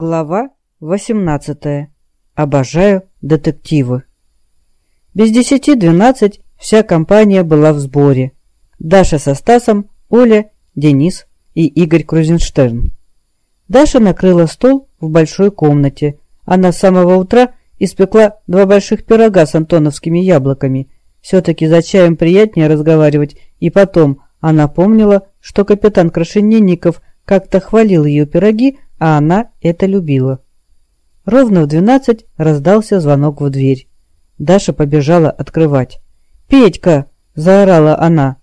Глава 18. Обожаю детективы. Без десяти двенадцать вся компания была в сборе. Даша со Стасом, Оля, Денис и Игорь Крузенштерн. Даша накрыла стол в большой комнате. Она с самого утра испекла два больших пирога с антоновскими яблоками. Все-таки за чаем приятнее разговаривать, и потом она помнила, что капитан Крашенинников как-то хвалил ее пироги, а она это любила. Ровно в двенадцать раздался звонок в дверь. Даша побежала открывать. «Петька!» – заорала она.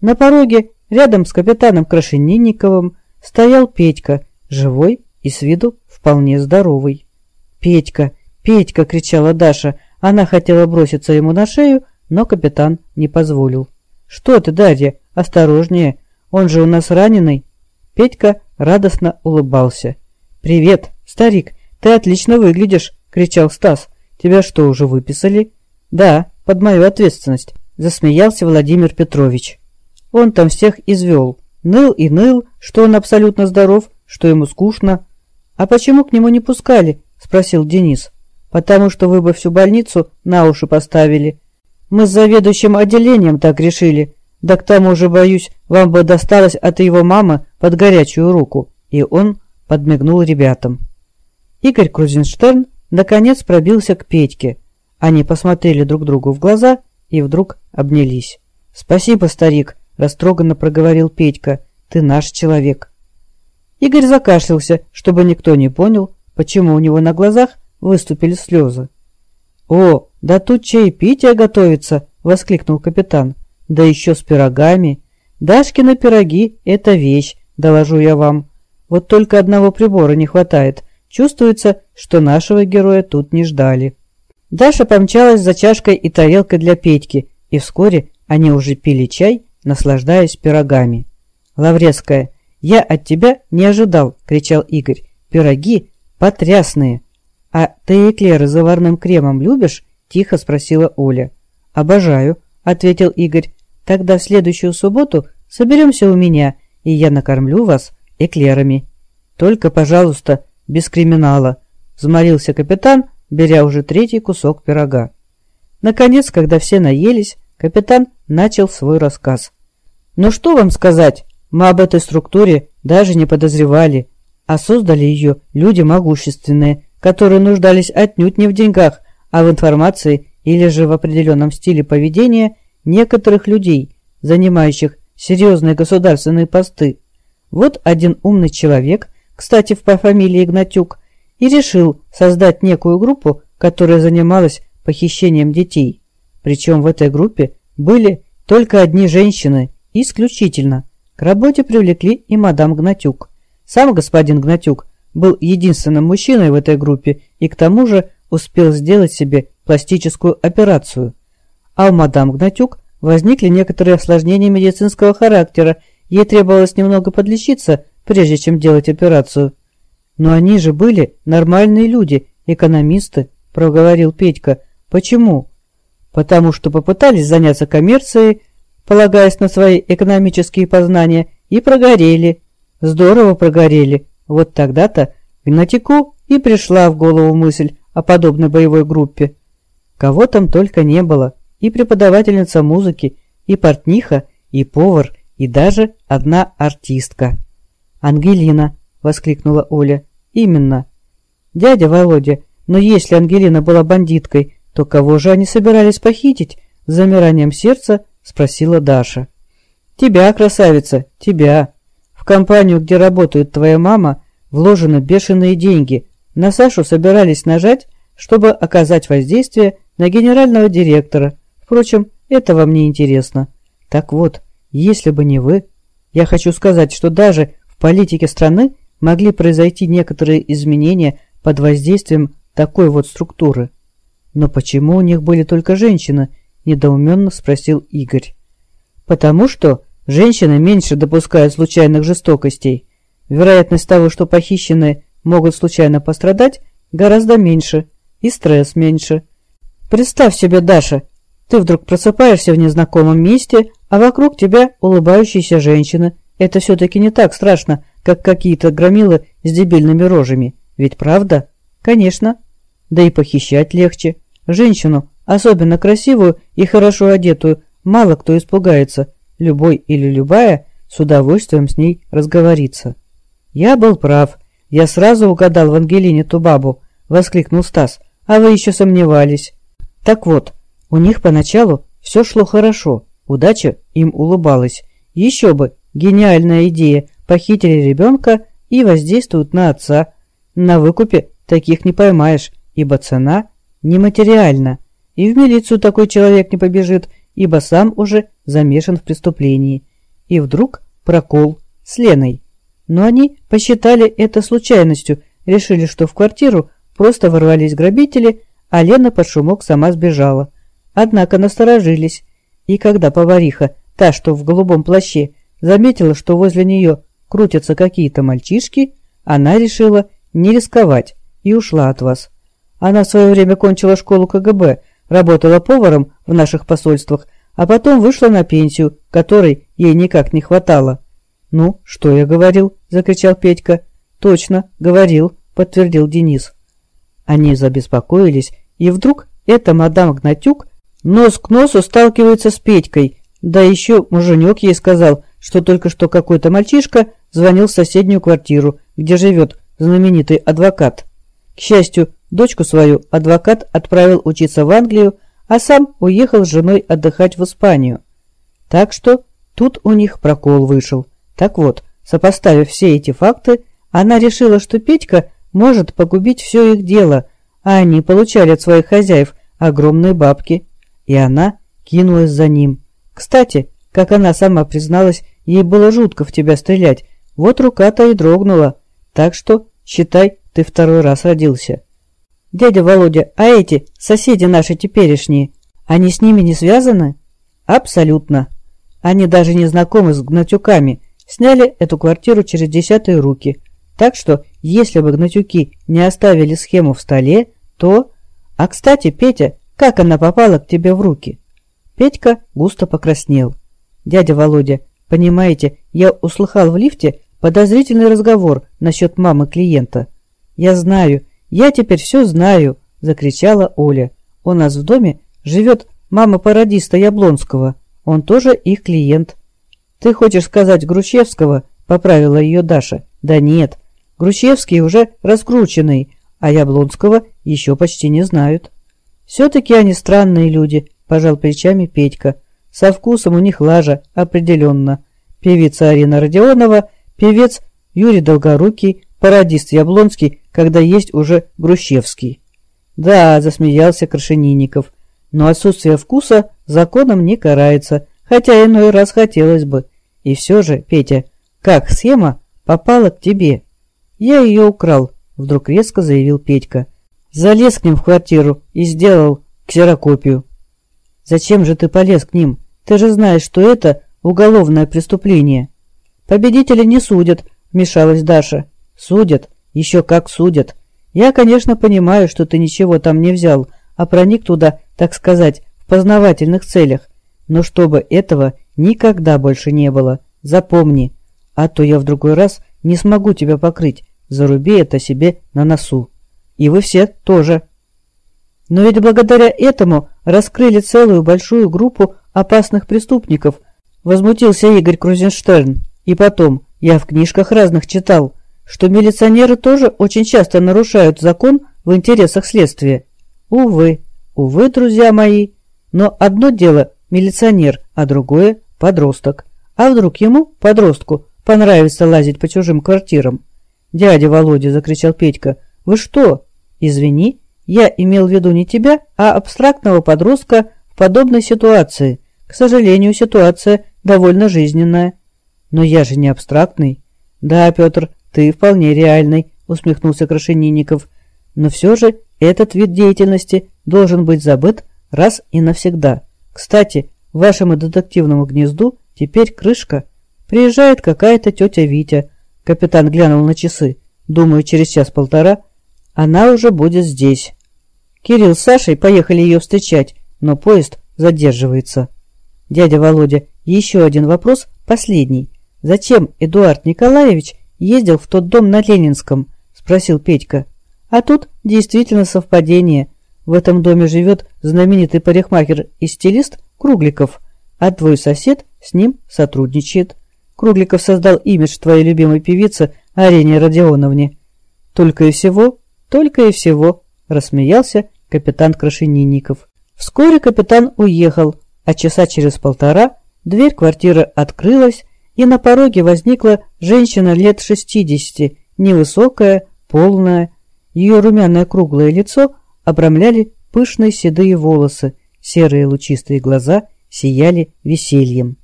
На пороге, рядом с капитаном Крашенинниковым, стоял Петька, живой и с виду вполне здоровый. «Петька! Петька!» – кричала Даша. Она хотела броситься ему на шею, но капитан не позволил. «Что ты, Дарья? Осторожнее! Он же у нас раненый!» Петька радостно улыбался. «Привет, старик, ты отлично выглядишь!» – кричал Стас. «Тебя что, уже выписали?» «Да, под мою ответственность», – засмеялся Владимир Петрович. Он там всех извел. Ныл и ныл, что он абсолютно здоров, что ему скучно. «А почему к нему не пускали?» – спросил Денис. «Потому что вы бы всю больницу на уши поставили. Мы с заведующим отделением так решили. Да к тому же, боюсь, вам бы досталось от его мамы под горячую руку». И он подмигнул ребятам. Игорь Крузенштерн наконец пробился к Петьке. Они посмотрели друг другу в глаза и вдруг обнялись. «Спасибо, старик», – растроганно проговорил Петька. «Ты наш человек». Игорь закашлялся, чтобы никто не понял, почему у него на глазах выступили слезы. «О, да тут чаепитие готовится!» – воскликнул капитан. «Да еще с пирогами!» Дашкины пироги – это вещь, доложу я вам. Вот только одного прибора не хватает. Чувствуется, что нашего героя тут не ждали. Даша помчалась за чашкой и тарелкой для Петьки, и вскоре они уже пили чай, наслаждаясь пирогами. «Лаврецкая, я от тебя не ожидал!» – кричал Игорь. «Пироги потрясные!» «А ты эклеры с заварным кремом любишь?» – тихо спросила Оля. «Обожаю», – ответил Игорь. «Тогда в следующую субботу Соберемся у меня, и я накормлю вас эклерами. Только, пожалуйста, без криминала», — взмолился капитан, беря уже третий кусок пирога. Наконец, когда все наелись, капитан начал свой рассказ. «Ну что вам сказать? Мы об этой структуре даже не подозревали, а создали ее люди могущественные, которые нуждались отнюдь не в деньгах, а в информации или же в определенном стиле поведения некоторых людей, занимающих серьезные государственные посты. Вот один умный человек, кстати, по фамилии Игнатюк, и решил создать некую группу, которая занималась похищением детей. Причем в этой группе были только одни женщины, исключительно. К работе привлекли и мадам Гнатюк. Сам господин Гнатюк был единственным мужчиной в этой группе и к тому же успел сделать себе пластическую операцию. А у мадам Гнатюк возникли некоторые осложнения медицинского характера, ей требовалось немного подлечиться, прежде чем делать операцию. «Но они же были нормальные люди, экономисты», – проговорил Петька. «Почему?» «Потому что попытались заняться коммерцией, полагаясь на свои экономические познания, и прогорели. Здорово прогорели. Вот тогда-то Гнатику и пришла в голову мысль о подобной боевой группе. Кого там только не было и преподавательница музыки, и портниха, и повар, и даже одна артистка. «Ангелина!» – воскликнула Оля. «Именно!» «Дядя Володя, но если Ангелина была бандиткой, то кого же они собирались похитить?» – с замиранием сердца спросила Даша. «Тебя, красавица, тебя! В компанию, где работает твоя мама, вложены бешеные деньги. На Сашу собирались нажать, чтобы оказать воздействие на генерального директора – Впрочем, это вам не интересно. Так вот, если бы не вы, я хочу сказать, что даже в политике страны могли произойти некоторые изменения под воздействием такой вот структуры. Но почему у них были только женщины? Недоуменно спросил Игорь. Потому что женщины меньше допускают случайных жестокостей. Вероятность того, что похищенные могут случайно пострадать, гораздо меньше, и стресс меньше. Представь себе, Даша, ты вдруг просыпаешься в незнакомом месте, а вокруг тебя улыбающиеся женщины. Это все-таки не так страшно, как какие-то громилы с дебильными рожами. Ведь правда? Конечно. Да и похищать легче. Женщину, особенно красивую и хорошо одетую, мало кто испугается. Любой или любая с удовольствием с ней разговорится. Я был прав. Я сразу угадал в Ангелине ту бабу, воскликнул Стас. А вы еще сомневались. Так вот, у них поначалу все шло хорошо, удача им улыбалась. Еще бы, гениальная идея, похитили ребенка и воздействуют на отца. На выкупе таких не поймаешь, ибо цена нематериальна. И в милицию такой человек не побежит, ибо сам уже замешан в преступлении. И вдруг прокол с Леной. Но они посчитали это случайностью, решили, что в квартиру просто ворвались грабители, а Лена под шумок сама сбежала. Однако насторожились, и когда повариха, та, что в голубом плаще, заметила, что возле нее крутятся какие-то мальчишки, она решила не рисковать и ушла от вас. Она в свое время кончила школу КГБ, работала поваром в наших посольствах, а потом вышла на пенсию, которой ей никак не хватало. «Ну, что я говорил?» – закричал Петька. «Точно, говорил», – подтвердил Денис. Они забеспокоились, и вдруг эта мадам Гнатюк нос к носу сталкивается с Петькой. Да еще муженек ей сказал, что только что какой-то мальчишка звонил в соседнюю квартиру, где живет знаменитый адвокат. К счастью, дочку свою адвокат отправил учиться в Англию, а сам уехал с женой отдыхать в Испанию. Так что тут у них прокол вышел. Так вот, сопоставив все эти факты, она решила, что Петька может погубить все их дело, а они получали от своих хозяев огромные бабки. И она кинулась за ним. Кстати, как она сама призналась, ей было жутко в тебя стрелять, вот рука-то и дрогнула. Так что, считай, ты второй раз родился. Дядя Володя, а эти, соседи наши теперешние, они с ними не связаны? Абсолютно. Они даже не знакомы с гнатюками, сняли эту квартиру через десятые руки. Так что, если бы гнатюки не оставили схему в столе, то... А, кстати, Петя, как она попала к тебе в руки? Петька густо покраснел. Дядя Володя, понимаете, я услыхал в лифте подозрительный разговор насчет мамы клиента. Я знаю, я теперь все знаю, закричала Оля. У нас в доме живет мама пародиста Яблонского. Он тоже их клиент. «Ты хочешь сказать Гручевского?» – поправила ее Даша. «Да нет, Гручевский уже раскрученный, а Яблонского еще почти не знают». «Все-таки они странные люди», – пожал плечами Петька. «Со вкусом у них лажа, определенно. Певица Арина Родионова, певец Юрий Долгорукий, пародист Яблонский, когда есть уже Грущевский». «Да», – засмеялся Крашенинников, – «но отсутствие вкуса законом не карается» хотя иной раз хотелось бы. И все же, Петя, как схема попала к тебе? Я ее украл, вдруг резко заявил Петька. Залез к ним в квартиру и сделал ксерокопию. Зачем же ты полез к ним? Ты же знаешь, что это уголовное преступление. Победители не судят, вмешалась Даша. Судят, еще как судят. Я, конечно, понимаю, что ты ничего там не взял, а проник туда, так сказать, в познавательных целях. Но чтобы этого никогда больше не было, запомни, а то я в другой раз не смогу тебя покрыть, заруби это себе на носу. И вы все тоже. Но ведь благодаря этому раскрыли целую большую группу опасных преступников, возмутился Игорь Крузенштерн. И потом, я в книжках разных читал, что милиционеры тоже очень часто нарушают закон в интересах следствия. Увы, увы, друзья мои, но одно дело милиционер, а другое – подросток. А вдруг ему, подростку, понравится лазить по чужим квартирам? «Дядя Володя!» – закричал Петька. «Вы что?» «Извини, я имел в виду не тебя, а абстрактного подростка в подобной ситуации. К сожалению, ситуация довольно жизненная». «Но я же не абстрактный». «Да, Петр, ты вполне реальный», – усмехнулся Крашенинников. «Но все же этот вид деятельности должен быть забыт раз и навсегда». Кстати, вашему детективному гнезду теперь крышка. Приезжает какая-то тетя Витя. Капитан глянул на часы. Думаю, через час-полтора она уже будет здесь. Кирилл с Сашей поехали ее встречать, но поезд задерживается. Дядя Володя, еще один вопрос, последний. Зачем Эдуард Николаевич ездил в тот дом на Ленинском? спросил Петька. А тут действительно совпадение. В этом доме живет знаменитый парикмахер и стилист Кругликов, а твой сосед с ним сотрудничает. Кругликов создал имидж твоей любимой певицы Арине Родионовне. Только и всего, только и всего, рассмеялся капитан Крашенинников. Вскоре капитан уехал, а часа через полтора дверь квартиры открылась, и на пороге возникла женщина лет шестидесяти, невысокая, полная. Ее румяное круглое лицо обрамляли пышные седые волосы, серые лучистые глаза сияли весельем.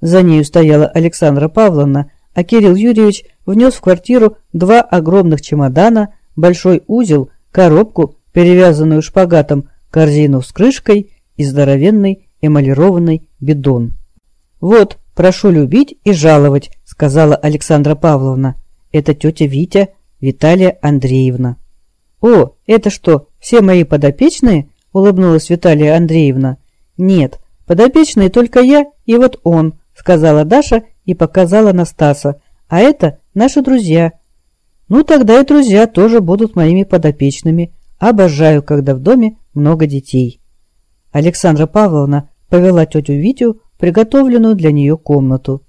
За нею стояла Александра Павловна, а Кирилл Юрьевич внес в квартиру два огромных чемодана, большой узел, коробку, перевязанную шпагатом, корзину с крышкой и здоровенный эмалированный бидон. «Вот, прошу любить и жаловать», — сказала Александра Павловна. «Это тетя Витя, Виталия Андреевна». «О, это что, все мои подопечные?» — улыбнулась Виталия Андреевна. «Нет, подопечные только я и вот он», — сказала Даша и показала на Стаса. «А это наши друзья». «Ну, тогда и друзья тоже будут моими подопечными. Обожаю, когда в доме много детей». Александра Павловна повела тетю Витю в приготовленную для нее комнату.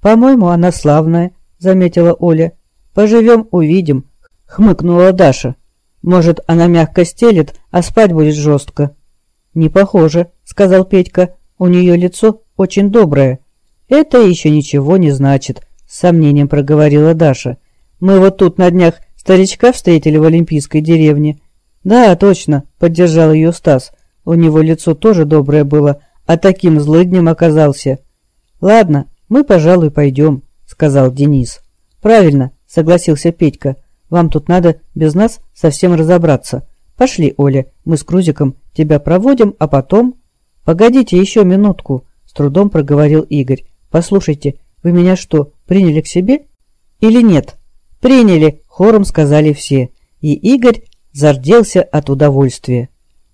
«По-моему, она славная», — заметила Оля. «Поживем, увидим», — хмыкнула Даша. «Может, она мягко стелет, а спать будет жестко». «Не похоже», — сказал Петька. «У нее лицо очень доброе». «Это еще ничего не значит», — с сомнением проговорила Даша. «Мы вот тут на днях старичка встретили в Олимпийской деревне». «Да, точно», — поддержал ее Стас. У него лицо тоже доброе было, а таким злыднем оказался. «Ладно, мы, пожалуй, пойдем», — сказал Денис. «Правильно», — согласился Петька. «Вам тут надо без нас совсем разобраться. Пошли, Оля, мы с Крузиком тебя проводим, а потом...» «Погодите еще минутку», — с трудом проговорил Игорь. «Послушайте, вы меня что, приняли к себе или нет?» «Приняли», — хором сказали все. И Игорь зарделся от удовольствия.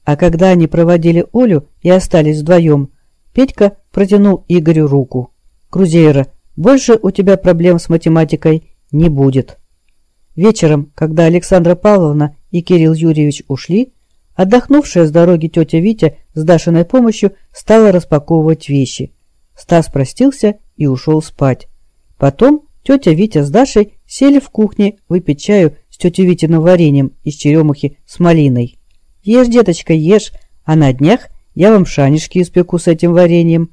А когда они проводили Олю и остались вдвоем, Петька протянул Игорю руку. «Крузейра, больше у тебя проблем с математикой не будет». Вечером, когда Александра Павловна и Кирилл Юрьевич ушли, отдохнувшая с дороги тетя Витя с Дашиной помощью стала распаковывать вещи. Стас простился и ушел спать. Потом тетя Витя с Дашей сели в кухне выпить чаю с тетей Витиным вареньем из черемухи с малиной. Ешь, деточка, ешь, а на днях я вам шанишки испеку с этим вареньем.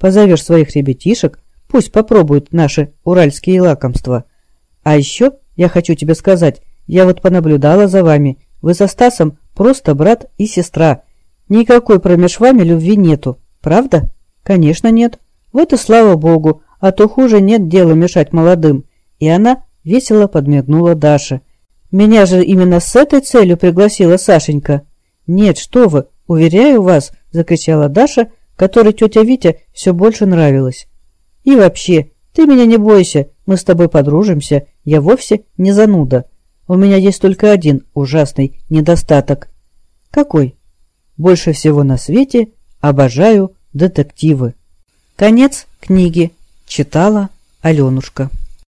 Позовешь своих ребятишек, пусть попробуют наши уральские лакомства. А еще я хочу тебе сказать, я вот понаблюдала за вами. Вы со Стасом просто брат и сестра. Никакой промеж вами любви нету. Правда? Конечно нет. Вот и слава богу, а то хуже нет дела мешать молодым. И она весело подмигнула Даше. Меня же именно с этой целью пригласила Сашенька. «Нет, что вы, уверяю вас!» – закричала Даша, которой тетя Витя все больше нравилась. «И вообще, ты меня не бойся, мы с тобой подружимся, я вовсе не зануда. У меня есть только один ужасный недостаток». «Какой?» «Больше всего на свете обожаю детективы». Конец книги. Читала Аленушка.